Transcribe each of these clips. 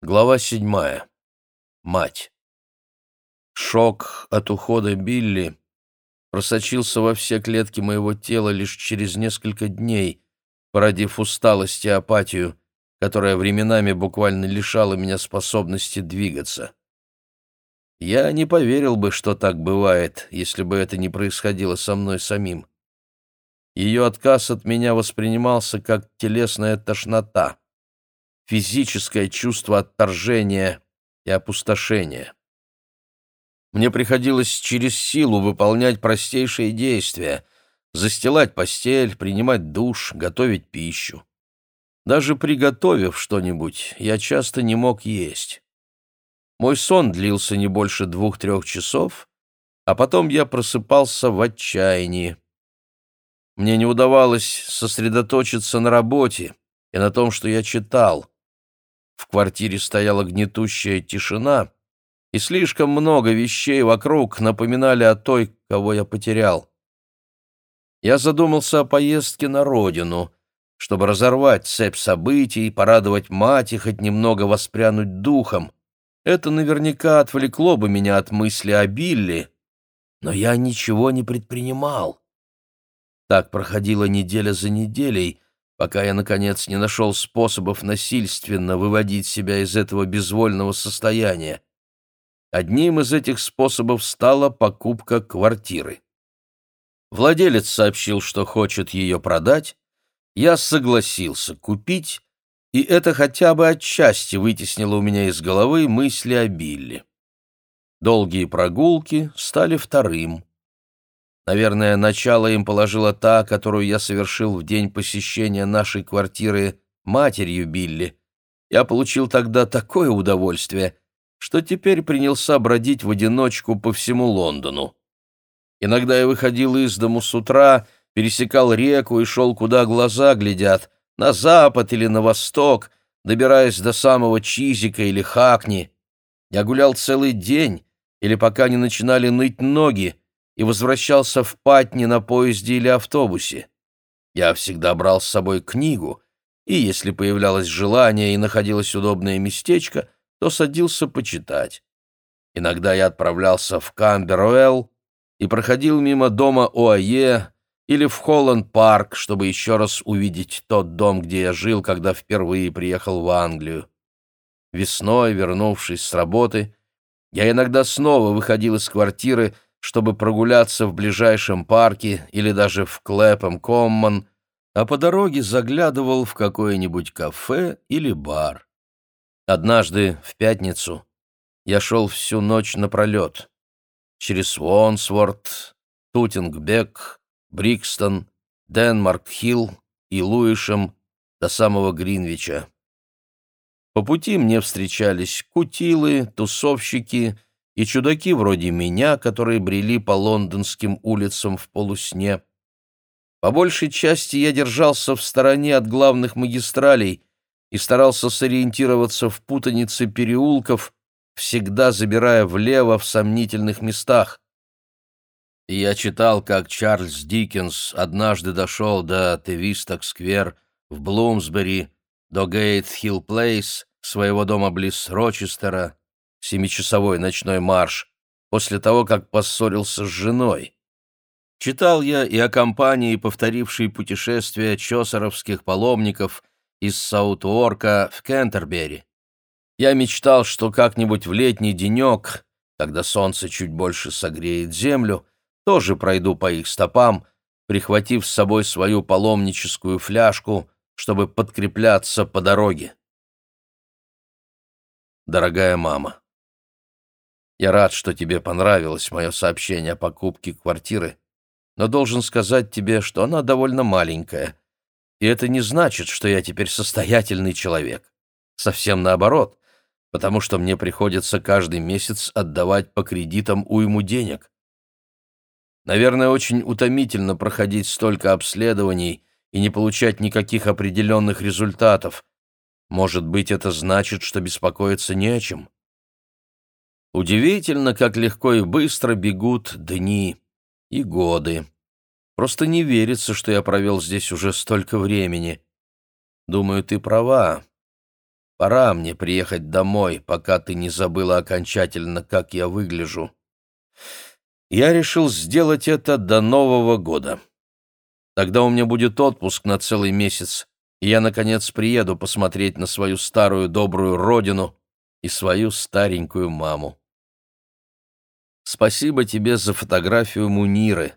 Глава седьмая. Мать. Шок от ухода Билли просочился во все клетки моего тела лишь через несколько дней, породив усталость и апатию, которая временами буквально лишала меня способности двигаться. Я не поверил бы, что так бывает, если бы это не происходило со мной самим. Ее отказ от меня воспринимался как телесная тошнота физическое чувство отторжения и опустошения. Мне приходилось через силу выполнять простейшие действия — застилать постель, принимать душ, готовить пищу. Даже приготовив что-нибудь, я часто не мог есть. Мой сон длился не больше двух-трех часов, а потом я просыпался в отчаянии. Мне не удавалось сосредоточиться на работе и на том, что я читал. В квартире стояла гнетущая тишина, и слишком много вещей вокруг напоминали о той, кого я потерял. Я задумался о поездке на родину, чтобы разорвать цепь событий, порадовать мать и хоть немного воспрянуть духом. Это наверняка отвлекло бы меня от мысли о Билли, но я ничего не предпринимал. Так проходила неделя за неделей, пока я, наконец, не нашел способов насильственно выводить себя из этого безвольного состояния. Одним из этих способов стала покупка квартиры. Владелец сообщил, что хочет ее продать, я согласился купить, и это хотя бы отчасти вытеснило у меня из головы мысли о Билли. Долгие прогулки стали вторым. Наверное, начало им положила та, которую я совершил в день посещения нашей квартиры матерью Билли. Я получил тогда такое удовольствие, что теперь принялся бродить в одиночку по всему Лондону. Иногда я выходил из дому с утра, пересекал реку и шел, куда глаза глядят, на запад или на восток, добираясь до самого Чизика или Хакни. Я гулял целый день, или пока не начинали ныть ноги, и возвращался в Патни на поезде или автобусе. Я всегда брал с собой книгу, и если появлялось желание и находилось удобное местечко, то садился почитать. Иногда я отправлялся в Камберуэлл и проходил мимо дома ОАЕ или в Холланд-парк, чтобы еще раз увидеть тот дом, где я жил, когда впервые приехал в Англию. Весной, вернувшись с работы, я иногда снова выходил из квартиры, чтобы прогуляться в ближайшем парке или даже в Клэпом Коммон, а по дороге заглядывал в какое-нибудь кафе или бар. Однажды, в пятницу, я шел всю ночь напролет. Через Уонсворт, Тутингбек, Брикстон, Денмарк-Хилл и Луишем до самого Гринвича. По пути мне встречались кутилы, тусовщики и чудаки вроде меня, которые брели по лондонским улицам в полусне. По большей части я держался в стороне от главных магистралей и старался сориентироваться в путанице переулков, всегда забирая влево в сомнительных местах. Я читал, как Чарльз Диккенс однажды дошел до Тевисток-сквер в Блумсбери, до Гэдс-Хилл-Плейс, своего дома близ Рочестера, семичасовой ночной марш, после того, как поссорился с женой. Читал я и о компании, повторившей путешествия чосеровских паломников из Саут-Уорка в Кентербери. Я мечтал, что как-нибудь в летний денек, когда солнце чуть больше согреет землю, тоже пройду по их стопам, прихватив с собой свою паломническую фляжку, чтобы подкрепляться по дороге. Дорогая мама, я рад, что тебе понравилось мое сообщение о покупке квартиры, но должен сказать тебе, что она довольно маленькая, и это не значит, что я теперь состоятельный человек. Совсем наоборот, потому что мне приходится каждый месяц отдавать по кредитам уйму денег. Наверное, очень утомительно проходить столько обследований и не получать никаких определенных результатов. Может быть, это значит, что беспокоиться не о чем. Удивительно, как легко и быстро бегут дни и годы. Просто не верится, что я провел здесь уже столько времени. Думаю, ты права. Пора мне приехать домой, пока ты не забыла окончательно, как я выгляжу. Я решил сделать это до Нового года. Тогда у меня будет отпуск на целый месяц, и я, наконец, приеду посмотреть на свою старую добрую родину и свою старенькую маму. Спасибо тебе за фотографию Муниры.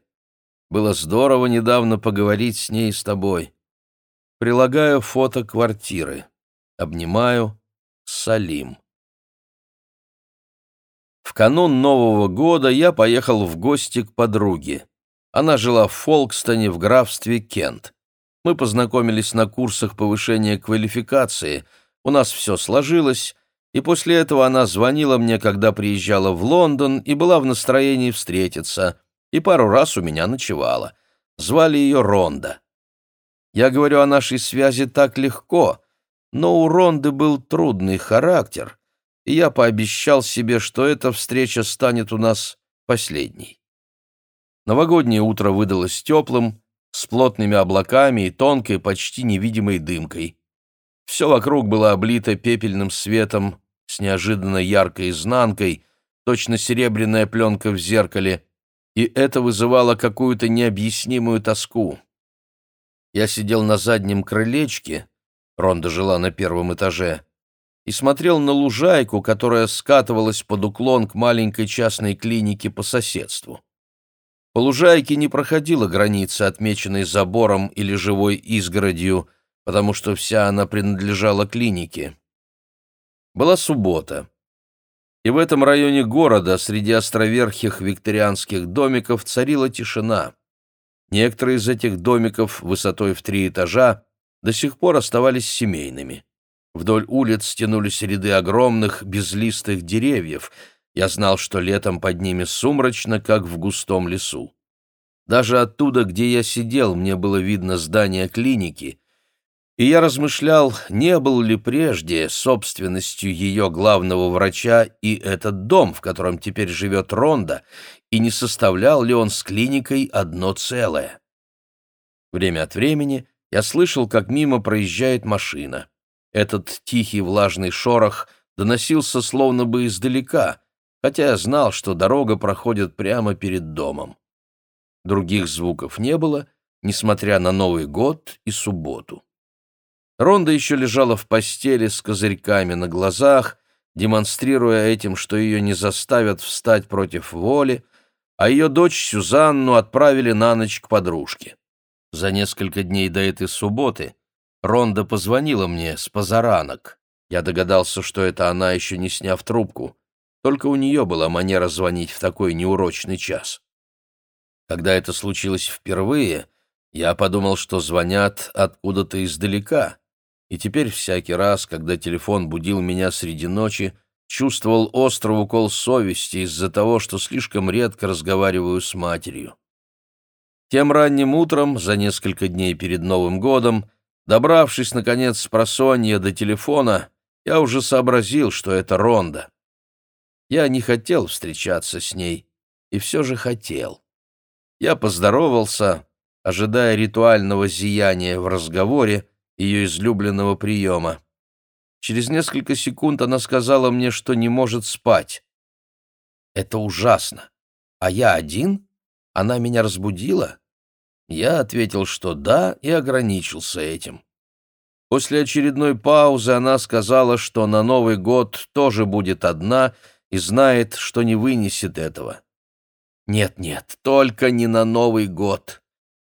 Было здорово недавно поговорить с ней и с тобой. Прилагаю фото квартиры. Обнимаю. Салим. В канун Нового года я поехал в гости к подруге. Она жила в Фолкстоне в графстве Кент. Мы познакомились на курсах повышения квалификации. У нас все сложилось, и после этого она звонила мне, когда приезжала в Лондон и была в настроении встретиться, и пару раз у меня ночевала. Звали ее Ронда. Я говорю о нашей связи так легко, но у Ронды был трудный характер, и я пообещал себе, что эта встреча станет у нас последней. Новогоднее утро выдалось теплым, с плотными облаками и тонкой, почти невидимой дымкой. Все вокруг было облито пепельным светом с неожиданно яркой изнанкой, точно серебряная пленка в зеркале, и это вызывало какую-то необъяснимую тоску. Я сидел на заднем крылечке, Ронда жила на первом этаже, и смотрел на лужайку, которая скатывалась под уклон к маленькой частной клинике по соседству. По лужайке не проходила граница, отмеченной забором или живой изгородью, потому что вся она принадлежала клинике. Была суббота. И в этом районе города, среди островерхих викторианских домиков, царила тишина. Некоторые из этих домиков высотой в три этажа до сих пор оставались семейными. Вдоль улиц тянулись ряды огромных безлистых деревьев. Я знал, что летом под ними сумрачно, как в густом лесу. Даже оттуда, где я сидел, мне было видно здание клиники, и я размышлял, не был ли прежде собственностью ее главного врача и этот дом, в котором теперь живет Ронда, и не составлял ли он с клиникой одно целое. Время от времени я слышал, как мимо проезжает машина. Этот тихий влажный шорох доносился словно бы издалека, хотя я знал, что дорога проходит прямо перед домом. Других звуков не было, несмотря на Новый год и субботу. Ронда еще лежала в постели с козырьками на глазах, демонстрируя этим, что ее не заставят встать против воли, а ее дочь Сюзанну отправили на ночь к подружке. За несколько дней до этой субботы Ронда позвонила мне с позаранок. Я догадался, что это она, еще не сняв трубку. Только у нее была манера звонить в такой неурочный час. Когда это случилось впервые, я подумал, что звонят откуда-то издалека, и теперь всякий раз, когда телефон будил меня среди ночи, чувствовал острый укол совести из-за того, что слишком редко разговариваю с матерью. Тем ранним утром, за несколько дней перед Новым годом, Добравшись, наконец, с просонья до телефона, я уже сообразил, что это Ронда. Я не хотел встречаться с ней, и все же хотел. Я поздоровался, ожидая ритуального зияния в разговоре ее излюбленного приема. Через несколько секунд она сказала мне, что не может спать. «Это ужасно. А я один? Она меня разбудила?» Я ответил, что да, и ограничился этим. После очередной паузы она сказала, что на Новый год тоже будет одна и знает, что не вынесет этого. «Нет-нет, только не на Новый год.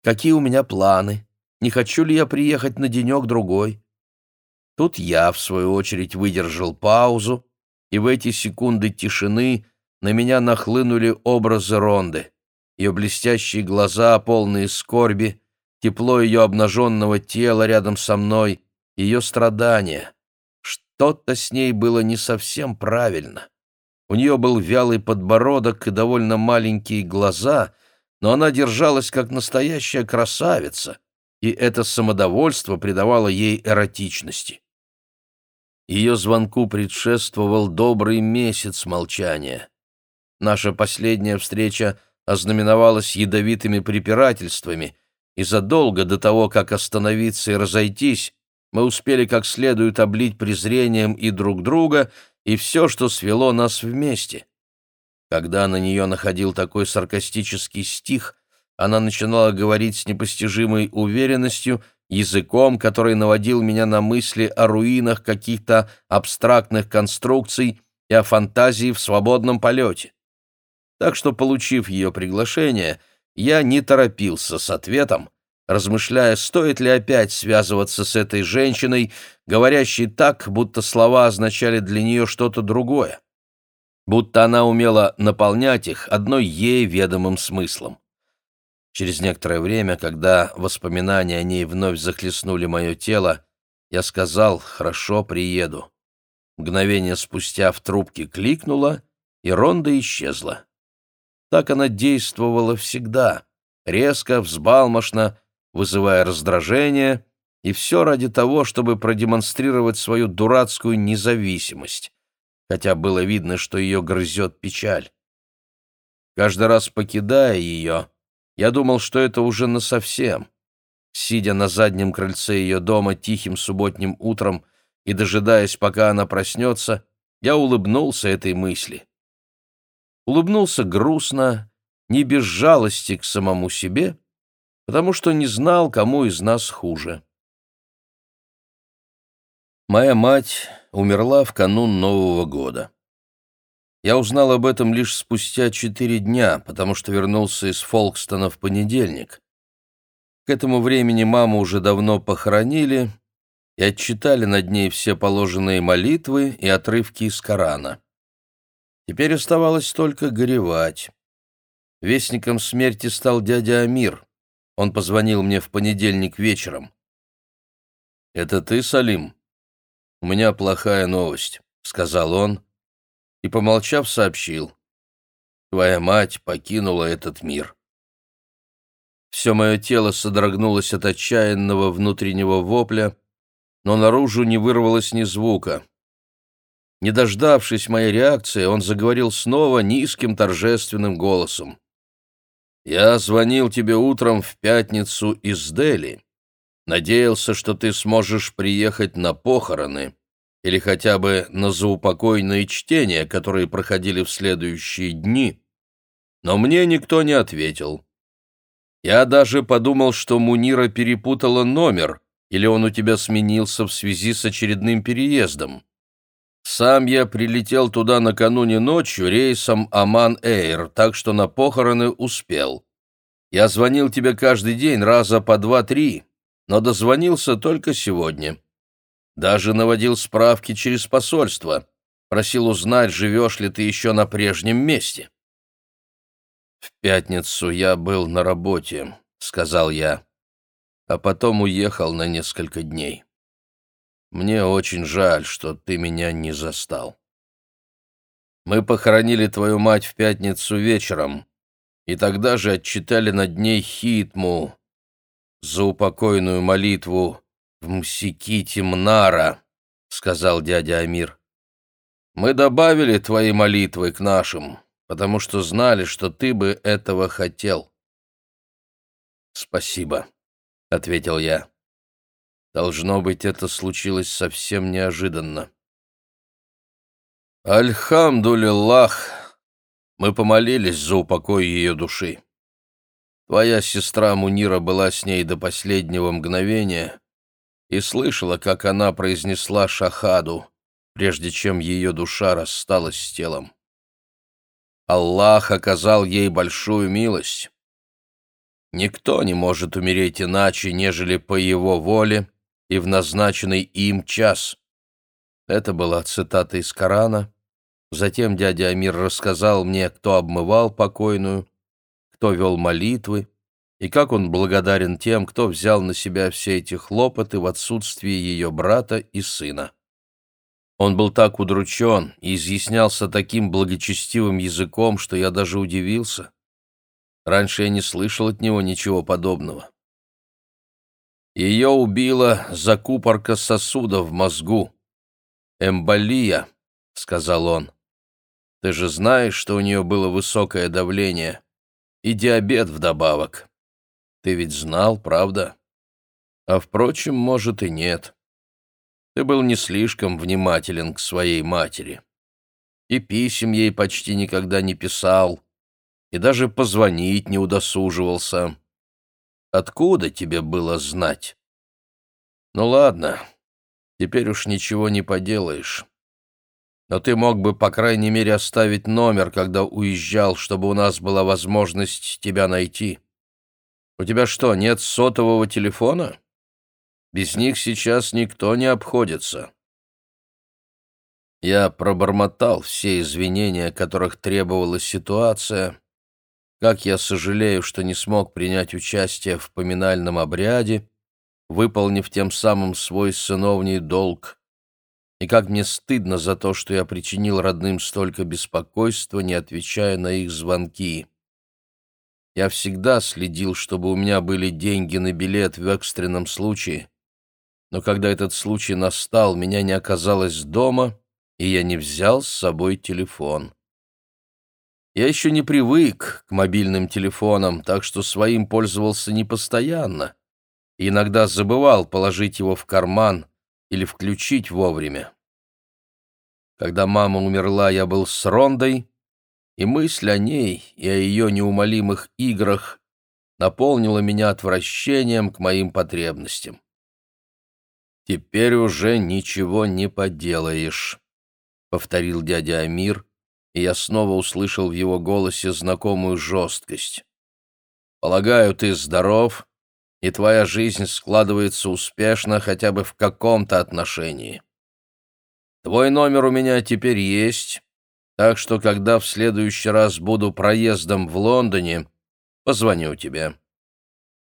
Какие у меня планы? Не хочу ли я приехать на денек-другой?» Тут я, в свою очередь, выдержал паузу, и в эти секунды тишины на меня нахлынули образы Ронды ее блестящие глаза, полные скорби, тепло ее обнаженного тела рядом со мной, ее страдания. Что-то с ней было не совсем правильно. У нее был вялый подбородок и довольно маленькие глаза, но она держалась как настоящая красавица, и это самодовольство придавало ей эротичности. Ее звонку предшествовал добрый месяц молчания. Наша последняя встреча ознаменовалась ядовитыми препирательствами, и задолго до того, как остановиться и разойтись, Мы успели как следует облить презрением и друг друга, и все, что свело нас вместе. Когда на нее находил такой саркастический стих, она начинала говорить с непостижимой уверенностью, языком, который наводил меня на мысли о руинах каких-то абстрактных конструкций и о фантазии в свободном полете. Так что, получив ее приглашение, я не торопился с ответом, размышляя, стоит ли опять связываться с этой женщиной, говорящей так, будто слова означали для нее что-то другое, будто она умела наполнять их одной ей ведомым смыслом. Через некоторое время, когда воспоминания о ней вновь захлестнули мое тело, я сказал «хорошо, приеду». Мгновение спустя в трубке кликнула, и Ронда исчезла. Так она действовала всегда, резко, взбалмошно, вызывая раздражение, и все ради того, чтобы продемонстрировать свою дурацкую независимость, хотя было видно, что ее грызет печаль. Каждый раз покидая ее, я думал, что это уже насовсем. Сидя на заднем крыльце ее дома тихим субботним утром и дожидаясь, пока она проснется, я улыбнулся этой мысли. Улыбнулся грустно, не без жалости к самому себе, потому что не знал, кому из нас хуже. Моя мать умерла в канун Нового года. Я узнал об этом лишь спустя четыре дня, потому что вернулся из Фолкстона в понедельник. К этому времени маму уже давно похоронили и отчитали над ней все положенные молитвы и отрывки из Корана. Теперь оставалось только горевать. Вестником смерти стал дядя Амир. Он позвонил мне в понедельник вечером. «Это ты, Салим? У меня плохая новость», — сказал он, и, помолчав, сообщил. «Твоя мать покинула этот мир». Все мое тело содрогнулось от отчаянного внутреннего вопля, но наружу не вырвалось ни звука. Не дождавшись моей реакции, он заговорил снова низким торжественным голосом. Я звонил тебе утром в пятницу из Дели. Надеялся, что ты сможешь приехать на похороны или хотя бы на заупокойные чтения, которые проходили в следующие дни. Но мне никто не ответил. Я даже подумал, что Мунира перепутала номер, или он у тебя сменился в связи с очередным переездом. Сам я прилетел туда накануне ночью рейсом Аман-Эйр, так что на похороны успел. Я звонил тебе каждый день раза по два-три, но дозвонился только сегодня. Даже наводил справки через посольство, просил узнать, живешь ли ты еще на прежнем месте. «В пятницу я был на работе», — сказал я, а потом уехал на несколько дней. Мне очень жаль, что ты меня не застал. Мы похоронили твою мать в пятницу вечером, и тогда же отчитали над ней хитму за упокойную молитву в Мсиките Мнара, — сказал дядя Амир. Мы добавили твои молитвы к нашим, потому что знали, что ты бы этого хотел. Спасибо, — ответил я. Должно быть, это случилось совсем неожиданно. Альхамдулиллах, мы помолились за упокой ее души. Твоя сестра Мунира была с ней до последнего мгновения и слышала, как она произнесла шахаду, прежде чем ее душа рассталась с телом. Аллах оказал ей большую милость. Никто не может умереть иначе, нежели по его воле, и в назначенный им час. Это была цитата из Корана. Затем дядя Амир рассказал мне, кто обмывал покойную, кто вел молитвы, и как он благодарен тем, кто взял на себя все эти хлопоты в отсутствие ее брата и сына. Он был так удручен и изъяснялся таким благочестивым языком, что я даже удивился. Раньше я не слышал от него ничего подобного. Ее убила закупорка сосуда в мозгу. «Эмболия», — сказал он. «Ты же знаешь, что у нее было высокое давление и диабет вдобавок. Ты ведь знал, правда? А, впрочем, может и нет. Ты был не слишком внимателен к своей матери. И писем ей почти никогда не писал, и даже позвонить не удосуживался. Откуда тебе было знать? Ну ладно, теперь уж ничего не поделаешь. Но ты мог бы, по крайней мере, оставить номер, когда уезжал, чтобы у нас была возможность тебя найти. У тебя что, нет сотового телефона? Без них сейчас никто не обходится. Я пробормотал все извинения, которых требовала ситуация, как я сожалею, что не смог принять участие в поминальном обряде, выполнив тем самым свой сыновний долг, и как мне стыдно за то, что я причинил родным столько беспокойства, не отвечая на их звонки. Я всегда следил, чтобы у меня были деньги на билет в экстренном случае, но когда этот случай настал, меня не оказалось дома, и я не взял с собой телефон. Я еще не привык к мобильным телефонам, так что своим пользовался не постоянно. И иногда забывал положить его в карман или включить вовремя. Когда мама умерла, я был с Рондой, и мысль о ней и о ее неумолимых играх наполнила меня отвращением к моим потребностям. «Теперь уже ничего не поделаешь», — повторил дядя Амир, и я снова услышал в его голосе знакомую жесткость. «Полагаю, ты здоров, и твоя жизнь складывается успешно хотя бы в каком-то отношении. Твой номер у меня теперь есть, так что когда в следующий раз буду проездом в Лондоне, позвоню тебе.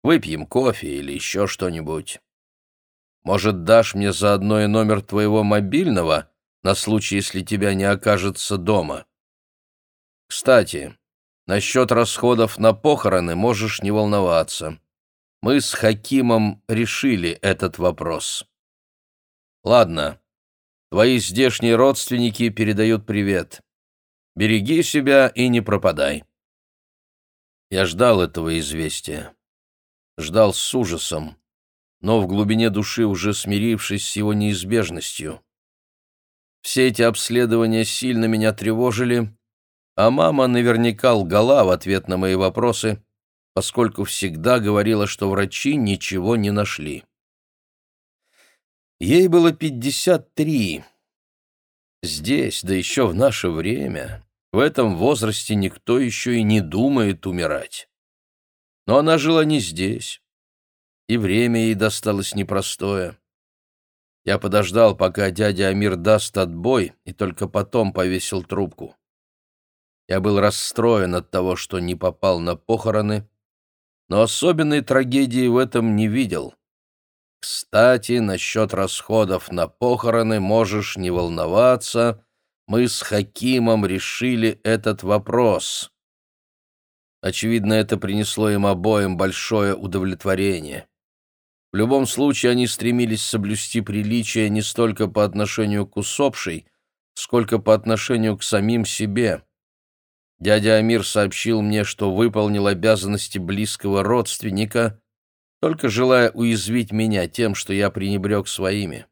Выпьем кофе или еще что-нибудь. Может, дашь мне заодно и номер твоего мобильного на случай, если тебя не окажется дома?» Кстати, насчет расходов на похороны можешь не волноваться. Мы с Хакимом решили этот вопрос. Ладно, твои здешние родственники передают привет. Береги себя и не пропадай. Я ждал этого известия. Ждал с ужасом, но в глубине души уже смирившись с его неизбежностью. Все эти обследования сильно меня тревожили, а мама наверняка лгала в ответ на мои вопросы, поскольку всегда говорила, что врачи ничего не нашли. Ей было пятьдесят три. Здесь, да еще в наше время, в этом возрасте никто еще и не думает умирать. Но она жила не здесь, и время ей досталось непростое. Я подождал, пока дядя Амир даст отбой, и только потом повесил трубку. Я был расстроен от того, что не попал на похороны, но особенной трагедии в этом не видел. Кстати, насчет расходов на похороны можешь не волноваться, мы с Хакимом решили этот вопрос. Очевидно, это принесло им обоим большое удовлетворение. В любом случае, они стремились соблюсти приличие не столько по отношению к усопшей, сколько по отношению к самим себе. Дядя Амир сообщил мне, что выполнил обязанности близкого родственника, только желая уязвить меня тем, что я пренебрег своими.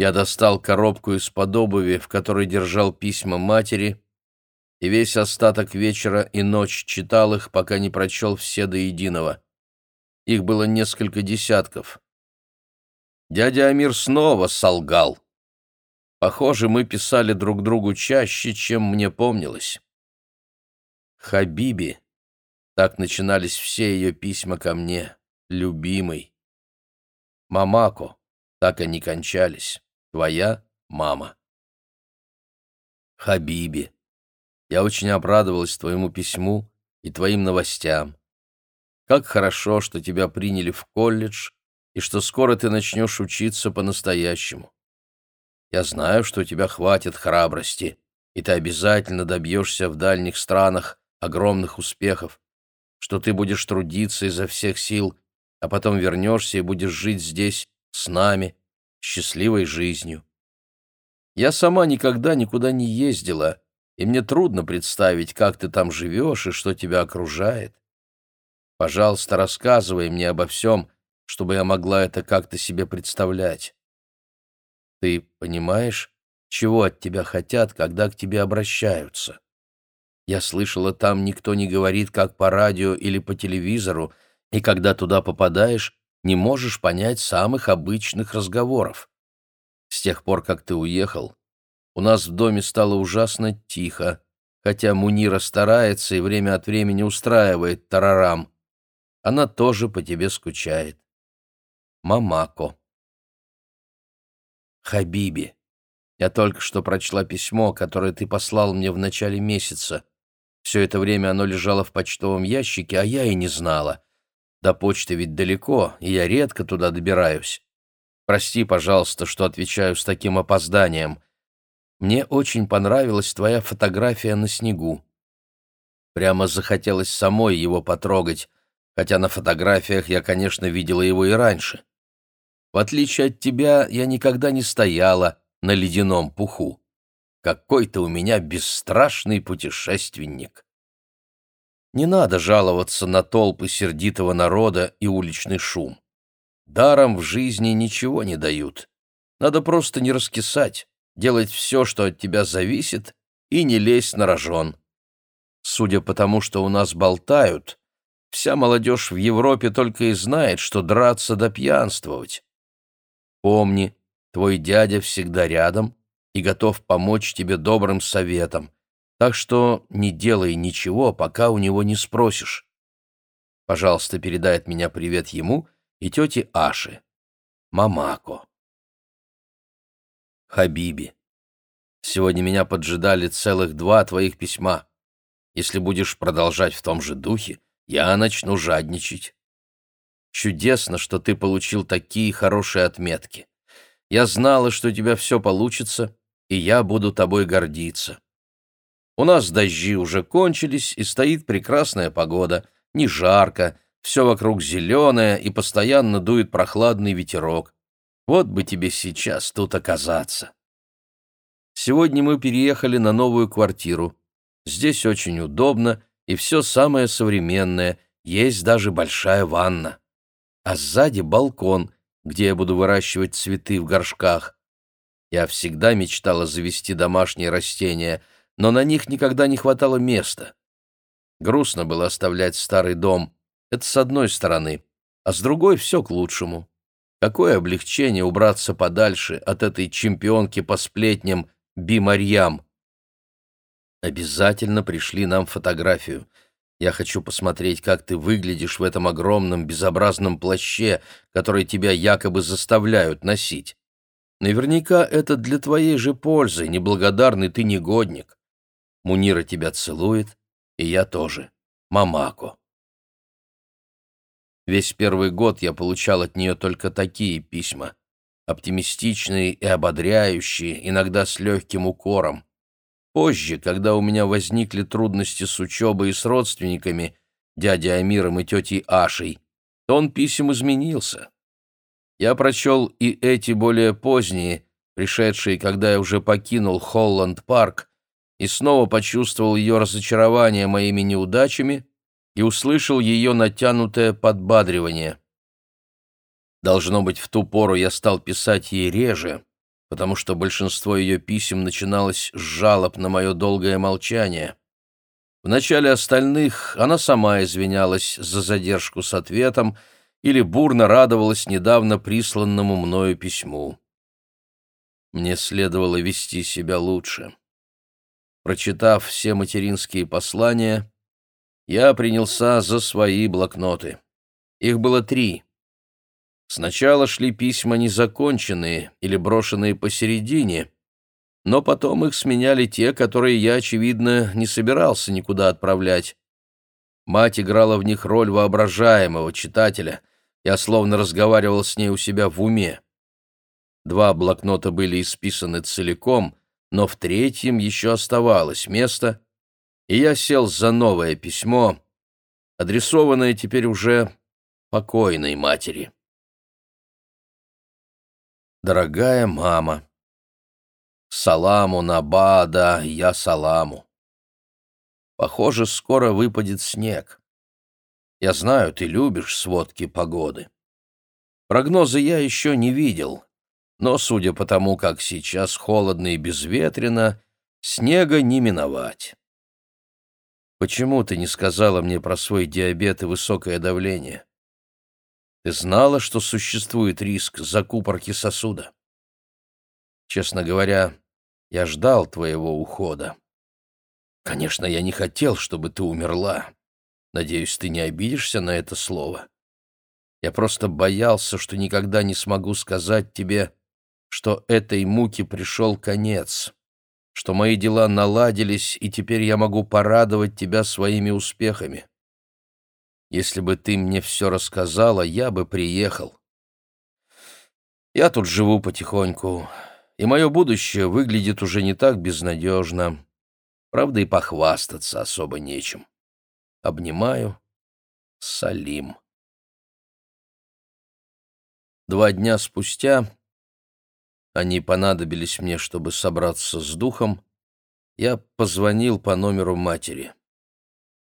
Я достал коробку из-под обуви, в которой держал письма матери, и весь остаток вечера и ночь читал их, пока не прочел все до единого. Их было несколько десятков. Дядя Амир снова солгал. Похоже, мы писали друг другу чаще, чем мне помнилось. Хабиби. Так начинались все ее письма ко мне. Любимый. Мамако. Так они кончались. Твоя мама. Хабиби. Я очень обрадовалась твоему письму и твоим новостям. Как хорошо, что тебя приняли в колледж и что скоро ты начнешь учиться по-настоящему. Я знаю, что у тебя хватит храбрости, и ты обязательно добьешься в дальних странах огромных успехов, что ты будешь трудиться изо всех сил, а потом вернешься и будешь жить здесь с нами, счастливой жизнью. Я сама никогда никуда не ездила, и мне трудно представить, как ты там живешь и что тебя окружает. Пожалуйста, рассказывай мне обо всем, чтобы я могла это как-то себе представлять. Ты понимаешь, чего от тебя хотят, когда к тебе обращаются? Я слышала, там никто не говорит, как по радио или по телевизору, и когда туда попадаешь, не можешь понять самых обычных разговоров. С тех пор, как ты уехал, у нас в доме стало ужасно тихо, хотя Мунира старается и время от времени устраивает тарарам. Она тоже по тебе скучает. Мамако. Хабиби. Я только что прочла письмо, которое ты послал мне в начале месяца. Все это время оно лежало в почтовом ящике, а я и не знала. До почты ведь далеко, и я редко туда добираюсь. Прости, пожалуйста, что отвечаю с таким опозданием. Мне очень понравилась твоя фотография на снегу. Прямо захотелось самой его потрогать, хотя на фотографиях я, конечно, видела его и раньше. В отличие от тебя, я никогда не стояла на ледяном пуху. Какой ты у меня бесстрашный путешественник. Не надо жаловаться на толпы сердитого народа и уличный шум. Даром в жизни ничего не дают. Надо просто не раскисать, делать все, что от тебя зависит, и не лезть на рожон. Судя по тому, что у нас болтают, вся молодежь в Европе только и знает, что драться да пьянствовать. Помни, твой дядя всегда рядом и готов помочь тебе добрым советом, так что не делай ничего, пока у него не спросишь. Пожалуйста, передай от меня привет ему и тете Аше. Мамако. Хабиби. Сегодня меня поджидали целых два твоих письма. Если будешь продолжать в том же духе, я начну жадничать. Чудесно, что ты получил такие хорошие отметки. Я знала, что у тебя все получится, и я буду тобой гордиться. У нас дожди уже кончились, и стоит прекрасная погода. Не жарко, все вокруг зеленое, и постоянно дует прохладный ветерок. Вот бы тебе сейчас тут оказаться. Сегодня мы переехали на новую квартиру. Здесь очень удобно, и все самое современное, есть даже большая ванна. А сзади балкон, где я буду выращивать цветы в горшках. Я всегда мечтала завести домашние растения — но на них никогда не хватало места. Грустно было оставлять старый дом. Это с одной стороны, а с другой все к лучшему. Какое облегчение убраться подальше от этой чемпионки по сплетням Би Марьям. Обязательно пришли нам фотографию. Я хочу посмотреть, как ты выглядишь в этом огромном безобразном плаще, который тебя якобы заставляют носить. Наверняка это для твоей же пользы, неблагодарный ты негодник. Мунира тебя целует, и я тоже. Мамако. Весь первый год я получал от нее только такие письма. Оптимистичные и ободряющие, иногда с легким укором. Позже, когда у меня возникли трудности с учебой и с родственниками, дядей Амиром и тетей Ашей, тон писем изменился. Я прочел и эти более поздние, пришедшие, когда я уже покинул Холланд-парк, и снова почувствовал ее разочарование моими неудачами и услышал ее натянутое подбадривание. Должно быть, в ту пору я стал писать ей реже, потому что большинство ее писем начиналось с жалоб на мое долгое молчание. В начале остальных она сама извинялась за задержку с ответом или бурно радовалась недавно присланному мною письму. Мне следовало вести себя лучше. Прочитав все материнские послания, я принялся за свои блокноты. Их было три. Сначала шли письма незаконченные или брошенные посередине, но потом их сменяли те, которые я, очевидно, не собирался никуда отправлять. Мать играла в них роль воображаемого читателя. Я словно разговаривал с ней у себя в уме. Два блокнота были исписаны целиком, но в третьем еще оставалось место, и я сел за новое письмо, адресованное теперь уже покойной матери. Дорогая мама, саламу набада, я саламу. Похоже, скоро выпадет снег. Я знаю, ты любишь сводки погоды. Прогнозы я еще не видел, но, судя по тому, как сейчас холодно и безветренно, снега не миновать. Почему ты не сказала мне про свой диабет и высокое давление? Ты знала, что существует риск закупорки сосуда? Честно говоря, я ждал твоего ухода. Конечно, я не хотел, чтобы ты умерла. Надеюсь, ты не обидишься на это слово. Я просто боялся, что никогда не смогу сказать тебе, что этой муке пришел конец, что мои дела наладились, и теперь я могу порадовать тебя своими успехами. Если бы ты мне все рассказала, я бы приехал. Я тут живу потихоньку, и мое будущее выглядит уже не так безнадежно. Правда, и похвастаться особо нечем. Обнимаю. Салим. Два дня спустя они понадобились мне, чтобы собраться с духом, я позвонил по номеру матери.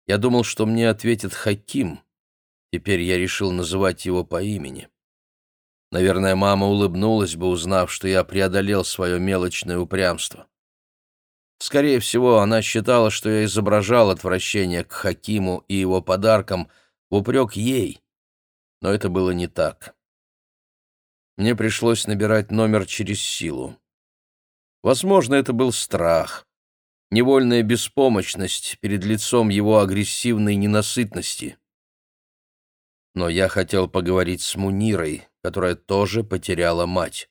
Я думал, что мне ответит Хаким. Теперь я решил называть его по имени. Наверное, мама улыбнулась бы, узнав, что я преодолел свое мелочное упрямство. Скорее всего, она считала, что я изображал отвращение к Хакиму и его подаркам в упрек ей. Но это было не так. Мне пришлось набирать номер через силу. Возможно, это был страх невольная беспомощность перед лицом его агрессивной ненасытности. Но я хотел поговорить с Мунирой, которая тоже потеряла мать.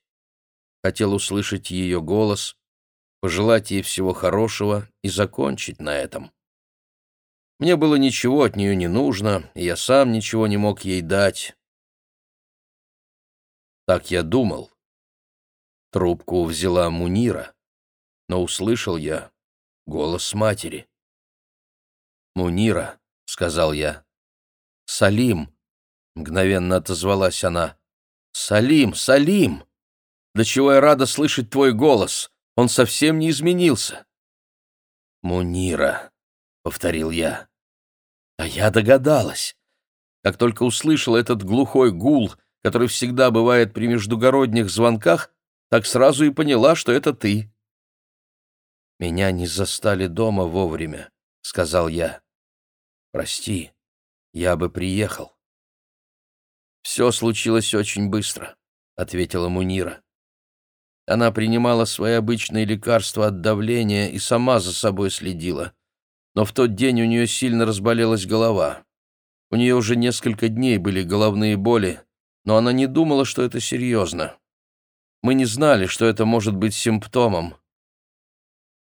Хотел услышать ее голос, пожелать ей всего хорошего и закончить на этом. Мне было ничего от нее не нужно, и я сам ничего не мог ей дать. Так я думал. Трубку взяла Мунира, но услышал я, голос матери. «Мунира», — сказал я. «Салим», — мгновенно отозвалась она. «Салим, Салим! До чего я рада слышать твой голос! Он совсем не изменился!» «Мунира», — повторил я. А я догадалась. Как только услышал этот глухой гул, который всегда бывает при междугородних звонках, так сразу и поняла, что это ты. «Меня не застали дома вовремя», — сказал я. «Прости, я бы приехал». «Все случилось очень быстро», — ответила Мунира. Она принимала свои обычные лекарства от давления и сама за собой следила. Но в тот день у нее сильно разболелась голова. У нее уже несколько дней были головные боли, но она не думала, что это серьезно. Мы не знали, что это может быть симптомом,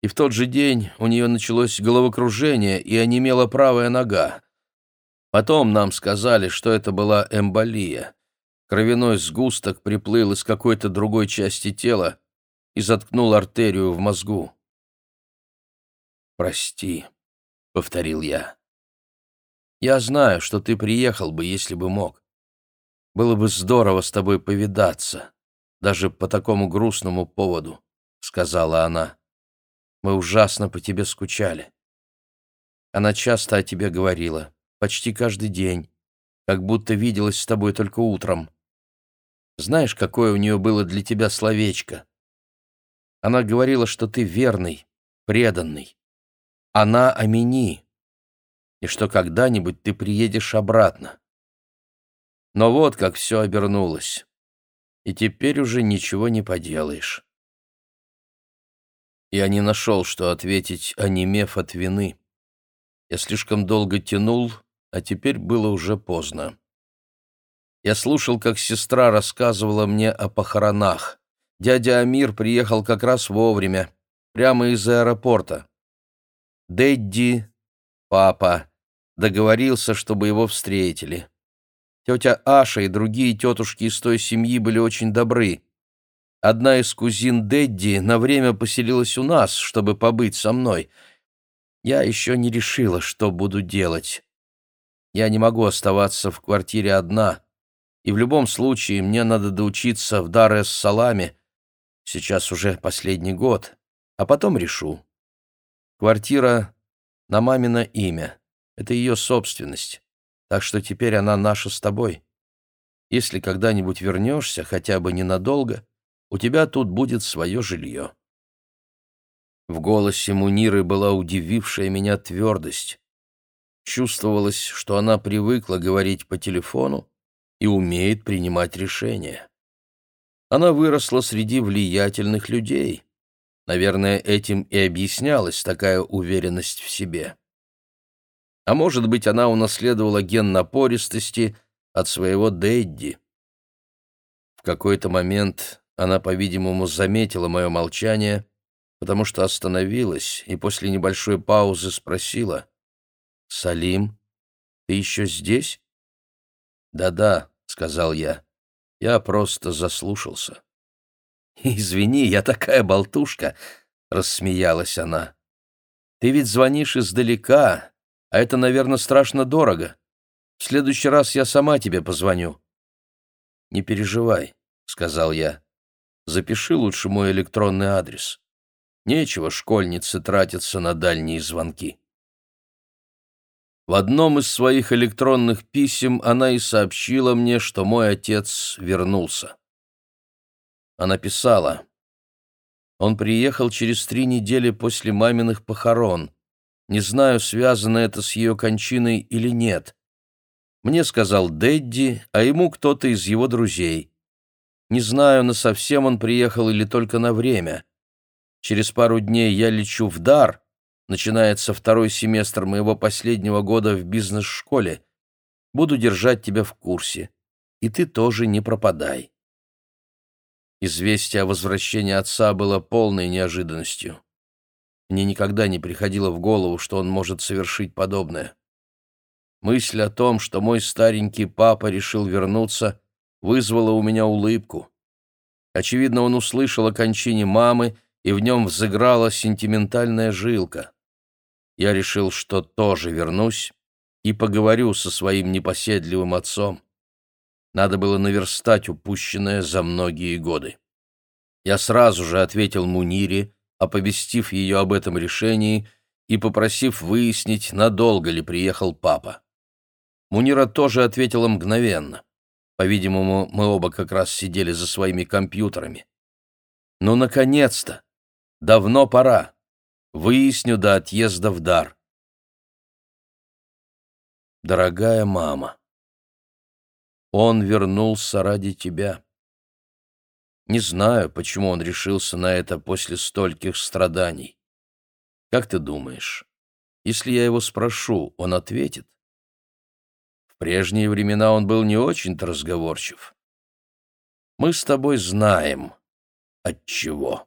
и в тот же день у нее началось головокружение и онемела правая нога. Потом нам сказали, что это была эмболия. Кровяной сгусток приплыл из какой-то другой части тела и заткнул артерию в мозгу. «Прости», — повторил я. «Я знаю, что ты приехал бы, если бы мог. Было бы здорово с тобой повидаться, даже по такому грустному поводу», — сказала она. Мы ужасно по тебе скучали. Она часто о тебе говорила, почти каждый день, как будто виделась с тобой только утром. Знаешь, какое у нее было для тебя словечко? Она говорила, что ты верный, преданный. Она Амини, и что когда-нибудь ты приедешь обратно. Но вот как все обернулось, и теперь уже ничего не поделаешь. Я не нашел, что ответить, онемев от вины. Я слишком долго тянул, а теперь было уже поздно. Я слушал, как сестра рассказывала мне о похоронах. Дядя Амир приехал как раз вовремя, прямо из аэропорта. Дэдди, папа, договорился, чтобы его встретили. Тетя Аша и другие тетушки из той семьи были очень добры. Одна из кузин Дэдди на время поселилась у нас, чтобы побыть со мной. Я еще не решила, что буду делать. Я не могу оставаться в квартире одна, и в любом случае мне надо доучиться в Дар-эс-Саламе. Сейчас уже последний год, а потом решу. Квартира на мамино имя. Это ее собственность, так что теперь она наша с тобой. Если когда-нибудь вернешься, хотя бы ненадолго, у тебя тут будет свое жилье». В голосе Муниры была удивившая меня твердость. Чувствовалось, что она привыкла говорить по телефону и умеет принимать решения. Она выросла среди влиятельных людей. Наверное, этим и объяснялась такая уверенность в себе. А может быть, она унаследовала ген напористости от своего Дэдди. В какой-то момент она, по-видимому, заметила мое молчание, потому что остановилась и после небольшой паузы спросила, «Салим, ты еще здесь?» «Да-да», — сказал я, — «я просто заслушался». «Извини, я такая болтушка», — рассмеялась она. «Ты ведь звонишь издалека, а это, наверное, страшно дорого. В следующий раз я сама тебе позвоню». «Не переживай», — сказал я. «Запиши лучше мой электронный адрес. Нечего школьнице тратиться на дальние звонки». В одном из своих электронных писем она и сообщила мне, что мой отец вернулся. Она писала, «Он приехал через три недели после маминых похорон. Не знаю, связано это с ее кончиной или нет. Мне сказал Дэдди, а ему кто-то из его друзей. Не знаю, насовсем он приехал или только на время. Через пару дней я лечу в Дар, Начинается второй семестр моего последнего года в бизнес-школе. Буду держать тебя в курсе. И ты тоже не пропадай. Известие о возвращении отца было полной неожиданностью. Мне никогда не приходило в голову, что он может совершить подобное. Мысль о том, что мой старенький папа решил вернуться, вызвала у меня улыбку. Очевидно, он услышал о кончине мамы, и в нем взыграла сентиментальная жилка я решил, что тоже вернусь и поговорю со своим непоседливым отцом. Надо было наверстать упущенное за многие годы. Я сразу же ответил Мунире, оповестив ее об этом решении и попросив выяснить, надолго ли приехал папа. Мунира тоже ответила мгновенно. По-видимому, мы оба как раз сидели за своими компьютерами. Ну, наконец-то! Давно пора. Выясню до отъезда в дар. Дорогая мама, он вернулся ради тебя. Не знаю, почему он решился на это после стольких страданий. Как ты думаешь, если я его спрошу, он ответит? В прежние времена он был не очень-то разговорчив. Мы с тобой знаем, от чего.